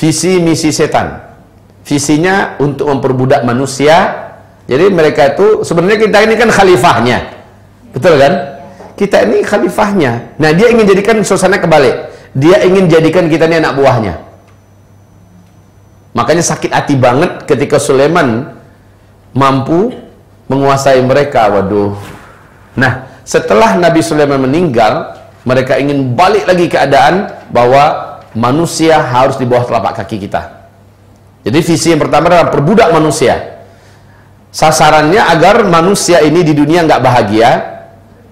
visi misi setan. Visinya untuk memperbudak manusia. Jadi mereka itu sebenarnya kita ini kan khalifahnya. Betul kan? Kita ini khalifahnya. Nah, dia ingin jadikan suasana kebalik. Dia ingin jadikan kita ini anak buahnya. Makanya sakit hati banget ketika Sulaiman mampu menguasai mereka. Waduh. Nah, setelah Nabi Sulaiman meninggal, mereka ingin balik lagi keadaan bahwa manusia harus di bawah telapak kaki kita. Jadi visi yang pertama adalah perbudak manusia. Sasarannya agar manusia ini di dunia nggak bahagia,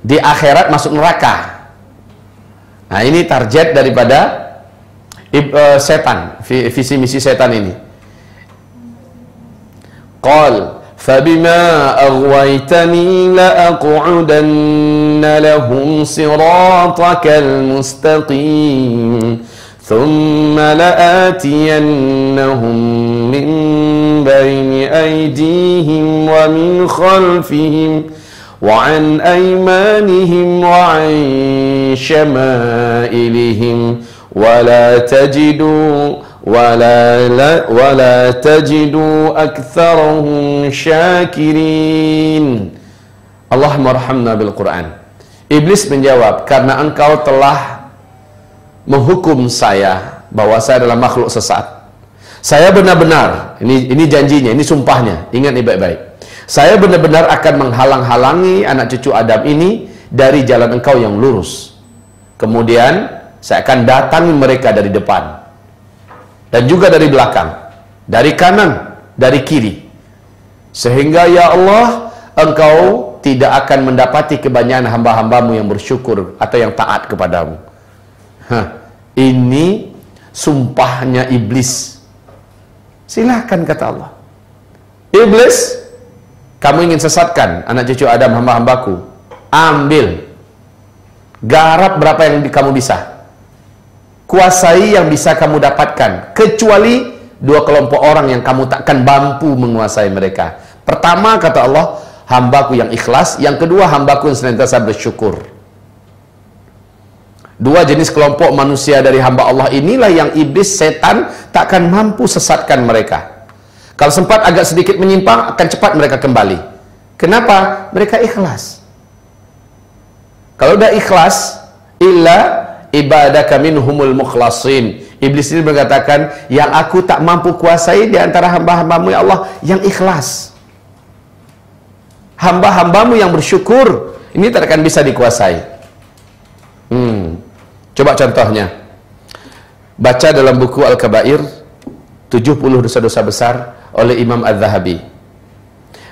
di akhirat masuk neraka. Nah ini target daripada uh, setan, visi misi setan ini. Qal فبما أغويتني لأقعدن لهم صراطك المستقيم ثم لآتينهم من بين أيديهم ومن خلفهم وعن أيمانهم وعن شمائلهم ولا تجدوا ولا لا ولا تجدوا أكثرهم شاكرين. اللهم ارحمنا بالقرآن. Iblis menjawab, karena engkau telah menghukum saya bahwa saya adalah makhluk sesat. Saya benar-benar, ini ini janjinya, ini sumpahnya. Ingat ini baik-baik. Saya benar-benar akan menghalang-halangi anak cucu Adam ini dari jalan engkau yang lurus. Kemudian saya akan datangi mereka dari depan dan juga dari belakang, dari kanan, dari kiri. Sehingga ya Allah, engkau tidak akan mendapati kebanyakan hamba-hambamu yang bersyukur atau yang taat kepadamu. Hah, ini sumpahnya iblis. Silahkan kata Allah. Iblis, kamu ingin sesatkan anak cucu Adam hamba-hambaku. Ambil. Garap berapa yang kamu bisa. Kuasai yang bisa kamu dapatkan. Kecuali dua kelompok orang yang kamu takkan mampu menguasai mereka. Pertama kata Allah, hambaku yang ikhlas. Yang kedua hambaku yang senantiasa bersyukur. Dua jenis kelompok manusia dari hamba Allah inilah yang iblis setan takkan mampu sesatkan mereka. Kalau sempat agak sedikit menyimpang akan cepat mereka kembali. Kenapa? Mereka ikhlas. Kalau udah ikhlas, illa ibadaka minhumul mukhlasin. Iblis ini mengatakan, yang aku tak mampu kuasai di antara hamba-hambamu ya Allah, yang ikhlas. Hamba-hambamu yang bersyukur, ini tak akan bisa dikuasai. Coba contohnya. Baca dalam buku Al-Kabair 70 dosa-dosa besar oleh Imam Az-Zahabi.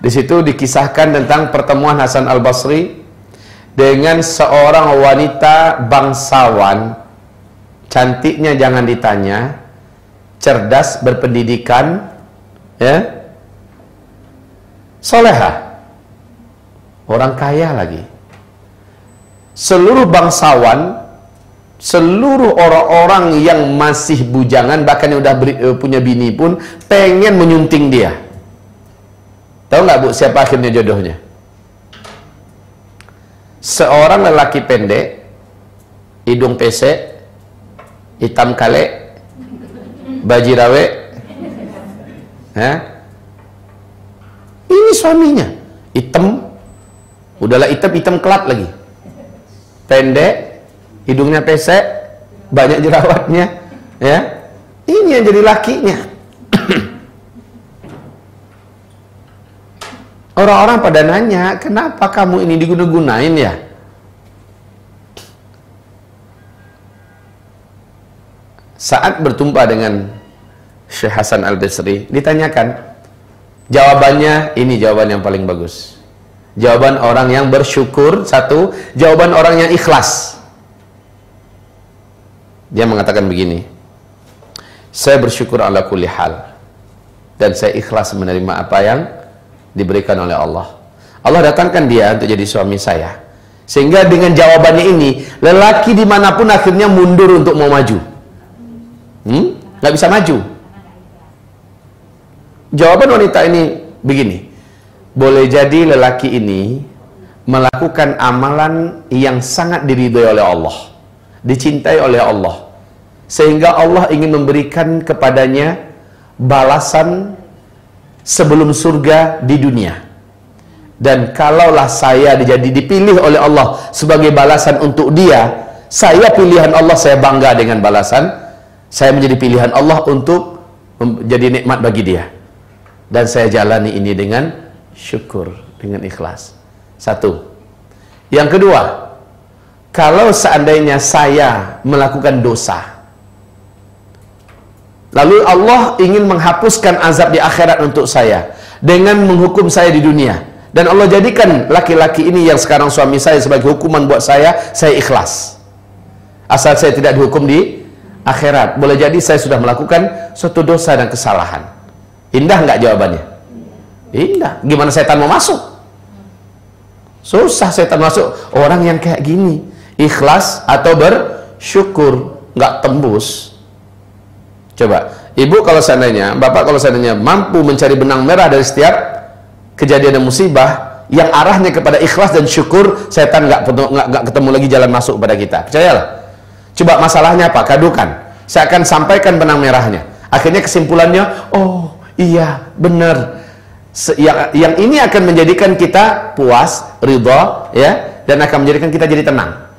Di situ dikisahkan tentang pertemuan Hasan Al-Basri dengan seorang wanita bangsawan. Cantiknya jangan ditanya, cerdas, berpendidikan, ya. Soleha. Orang kaya lagi. Seluruh bangsawan seluruh orang-orang yang masih bujangan bahkan yang udah beri, uh, punya bini pun pengen menyunting dia. Tahu nggak bu siapa akhirnya jodohnya? Seorang lelaki pendek hidung pesek hitam kale bajirawe Hah? ini suaminya. Hitam. Udahlah hitam hitam kelat lagi. Pendek hidungnya pesek, banyak jerawatnya, ya. Ini yang jadi lakinya. Orang-orang pada nanya, kenapa kamu ini diguna-gunain ya? Saat bertumpa dengan Syekh Hasan Al-Basri, ditanyakan, jawabannya ini jawaban yang paling bagus. Jawaban orang yang bersyukur, satu. Jawaban orang yang ikhlas. Dia mengatakan begini, saya bersyukur ala kulli hal dan saya ikhlas menerima apa yang diberikan oleh Allah. Allah datangkan dia untuk jadi suami saya. Sehingga dengan jawabannya ini, lelaki di mana pun akhirnya mundur untuk mau maju. Hmm? Nggak bisa maju. Jawaban wanita ini begini, boleh jadi lelaki ini melakukan amalan yang sangat diridhoi oleh Allah dicintai oleh Allah sehingga Allah ingin memberikan kepadanya balasan sebelum surga di dunia. Dan kalaulah saya jadi dipilih oleh Allah sebagai balasan untuk dia, saya pilihan Allah, saya bangga dengan balasan. Saya menjadi pilihan Allah untuk menjadi nikmat bagi dia. Dan saya jalani ini dengan syukur, dengan ikhlas. Satu. Yang kedua, kalau seandainya saya melakukan dosa, Lalu Allah ingin menghapuskan azab di akhirat untuk saya dengan menghukum saya di dunia. Dan Allah jadikan laki-laki ini yang sekarang suami saya sebagai hukuman buat saya, saya ikhlas. Asal saya tidak dihukum di akhirat. Boleh jadi saya sudah melakukan suatu dosa dan kesalahan. Indah nggak jawabannya? Indah. Gimana setan mau masuk? Susah setan masuk. Orang yang kayak gini, ikhlas atau bersyukur, nggak tembus Coba, ibu kalau seandainya, bapak kalau seandainya mampu mencari benang merah dari setiap kejadian dan musibah yang arahnya kepada ikhlas dan syukur, setan nggak nggak ketemu lagi jalan masuk kepada kita. Percayalah. Coba masalahnya apa? Kadukan. Saya akan sampaikan benang merahnya. Akhirnya kesimpulannya, oh iya benar. Yang, yang ini akan menjadikan kita puas, ridho, ya, dan akan menjadikan kita jadi tenang.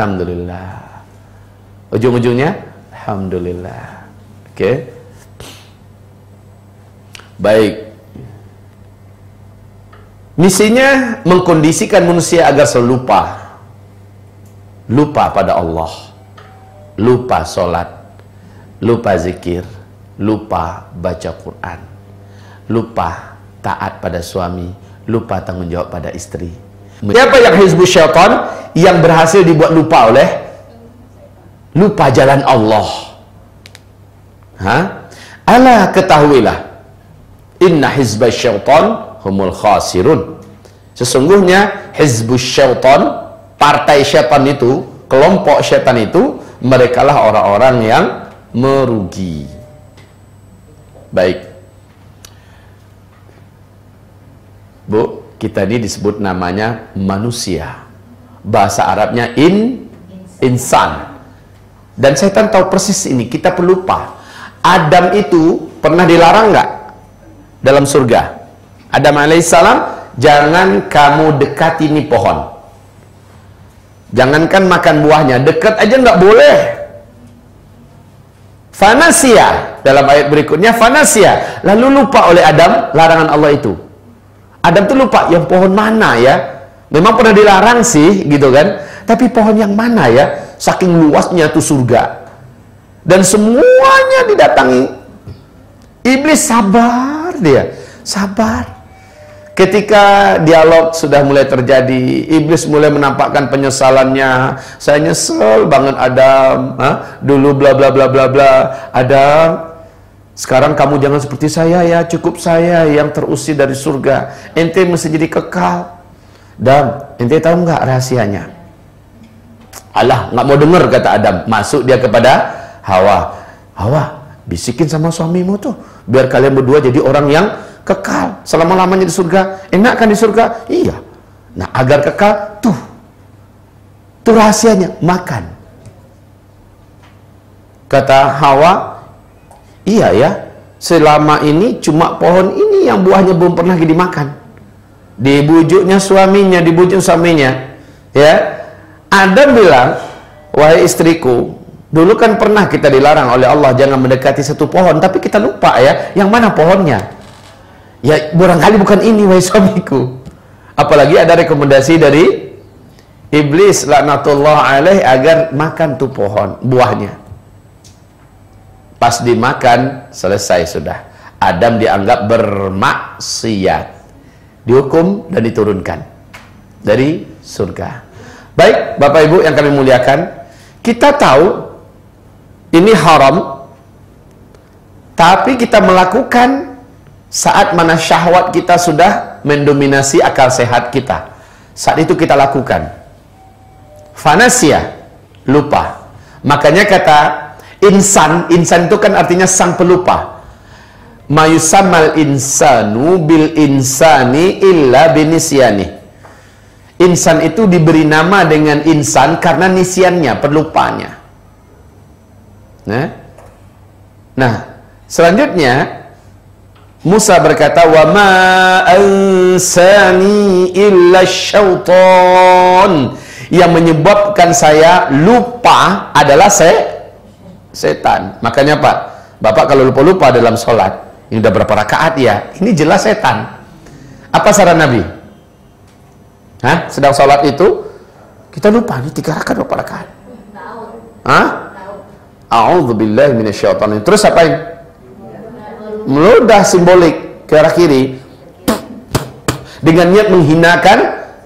Alhamdulillah. Ujung-ujungnya Alhamdulillah. Oke. Okay. Baik. Misinya mengkondisikan manusia agar selalu lupa. Pada Allah. Lupa solat. Lupa zikir. Lupa baca Quran. Lupa taat pada suami. Lupa tanggung jawab pada istri. Siapa yang hizbus syaitan yang berhasil dibuat lupa oleh lupa jalan Allah. Ha? Ala ketahuilah. Inna hizbah syaitan humul khasirun. Sesungguhnya hizbus syaitan, partai syaitan itu, kelompok syaitan itu, mereka lah orang-orang yang merugi. Baik. Bu, kita ini disebut namanya manusia. Bahasa Arabnya in insan. Dan setan tahu persis ini, kita pelupa. Adam itu pernah dilarang nggak dalam surga? Adam alaihissalam, jangan kamu dekati ini pohon. Jangankan makan buahnya, dekat aja nggak boleh. Fanasia dalam ayat berikutnya fanasia lalu lupa oleh Adam larangan Allah itu. Adam tuh lupa yang pohon mana ya? Memang pernah dilarang sih gitu kan, tapi pohon yang mana ya? saking luasnya itu surga. Dan semuanya didatangi. Iblis sabar dia sabar. Ketika dialog sudah mulai terjadi iblis mulai menampakkan penyesalannya. Saya nyesel banget Adam. Ha? dulu bla bla bla bla bla. Adam sekarang kamu jangan seperti saya ya. Cukup saya yang terusir dari surga. Ente mesti jadi kekal dan ente tahu nggak rahasianya Allah nggak mau dengar kata Adam. Masuk dia kepada Hawa. Hawa, bisikin sama suamimu tuh. Biar kalian berdua jadi orang yang kekal. Selama-lamanya di surga. Enak kan di surga? Iya. Nah, agar kekal, tuh. Tuh rahasianya, makan. Kata Hawa, iya ya. Selama ini cuma pohon ini yang buahnya belum pernah dimakan. Dibujuknya suaminya, dibujuk suaminya. Ya, Adam bilang, wahai istriku, dulu kan pernah kita dilarang oleh Allah jangan mendekati satu pohon, tapi kita lupa ya, yang mana pohonnya? Ya, barangkali bukan ini, wahai suamiku. Apalagi ada rekomendasi dari iblis laknatullah alaih agar makan tuh pohon, buahnya. Pas dimakan, selesai sudah. Adam dianggap bermaksiat. Dihukum dan diturunkan dari surga. Baik, Bapak Ibu yang kami muliakan, kita tahu ini haram, tapi kita melakukan saat mana syahwat kita sudah mendominasi akal sehat kita. Saat itu kita lakukan. Fanasia, lupa. Makanya kata insan, insan itu kan artinya sang pelupa. Mayusamal insanu bil insani illa binisyani Insan itu diberi nama dengan insan karena nisiannya, perlupanya. Nah, nah selanjutnya Musa berkata, "Wa ma ansani illa syaitan." Yang menyebabkan saya lupa adalah se setan. Makanya Pak, Bapak kalau lupa-lupa dalam sholat, ini udah berapa rakaat ya? Ini jelas setan. Apa saran Nabi? Hah? Sedang sholat itu, kita lupa, ini tiga rakaat berapa rakaat? Hah? A'udzubillahi minasyaitonir. Terus apa ini? Meludah simbolik ke arah kiri dengan niat menghinakan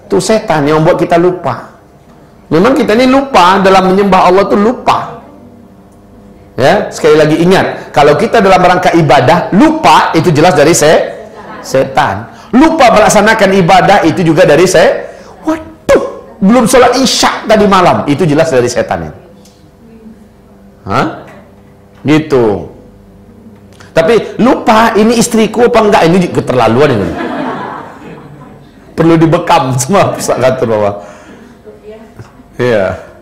tuh setan yang membuat kita lupa. Memang kita ini lupa dalam menyembah Allah tuh lupa. Ya, sekali lagi ingat, kalau kita dalam rangka ibadah lupa itu jelas dari se setan. Lupa melaksanakan ibadah itu juga dari se waduh, belum sholat isya tadi malam itu jelas dari setan ini. Hah? Gitu. Tapi lupa ini istriku apa enggak ini keterlaluan ini. Perlu dibekam semua pusat kantor bawah. Iya. Yeah.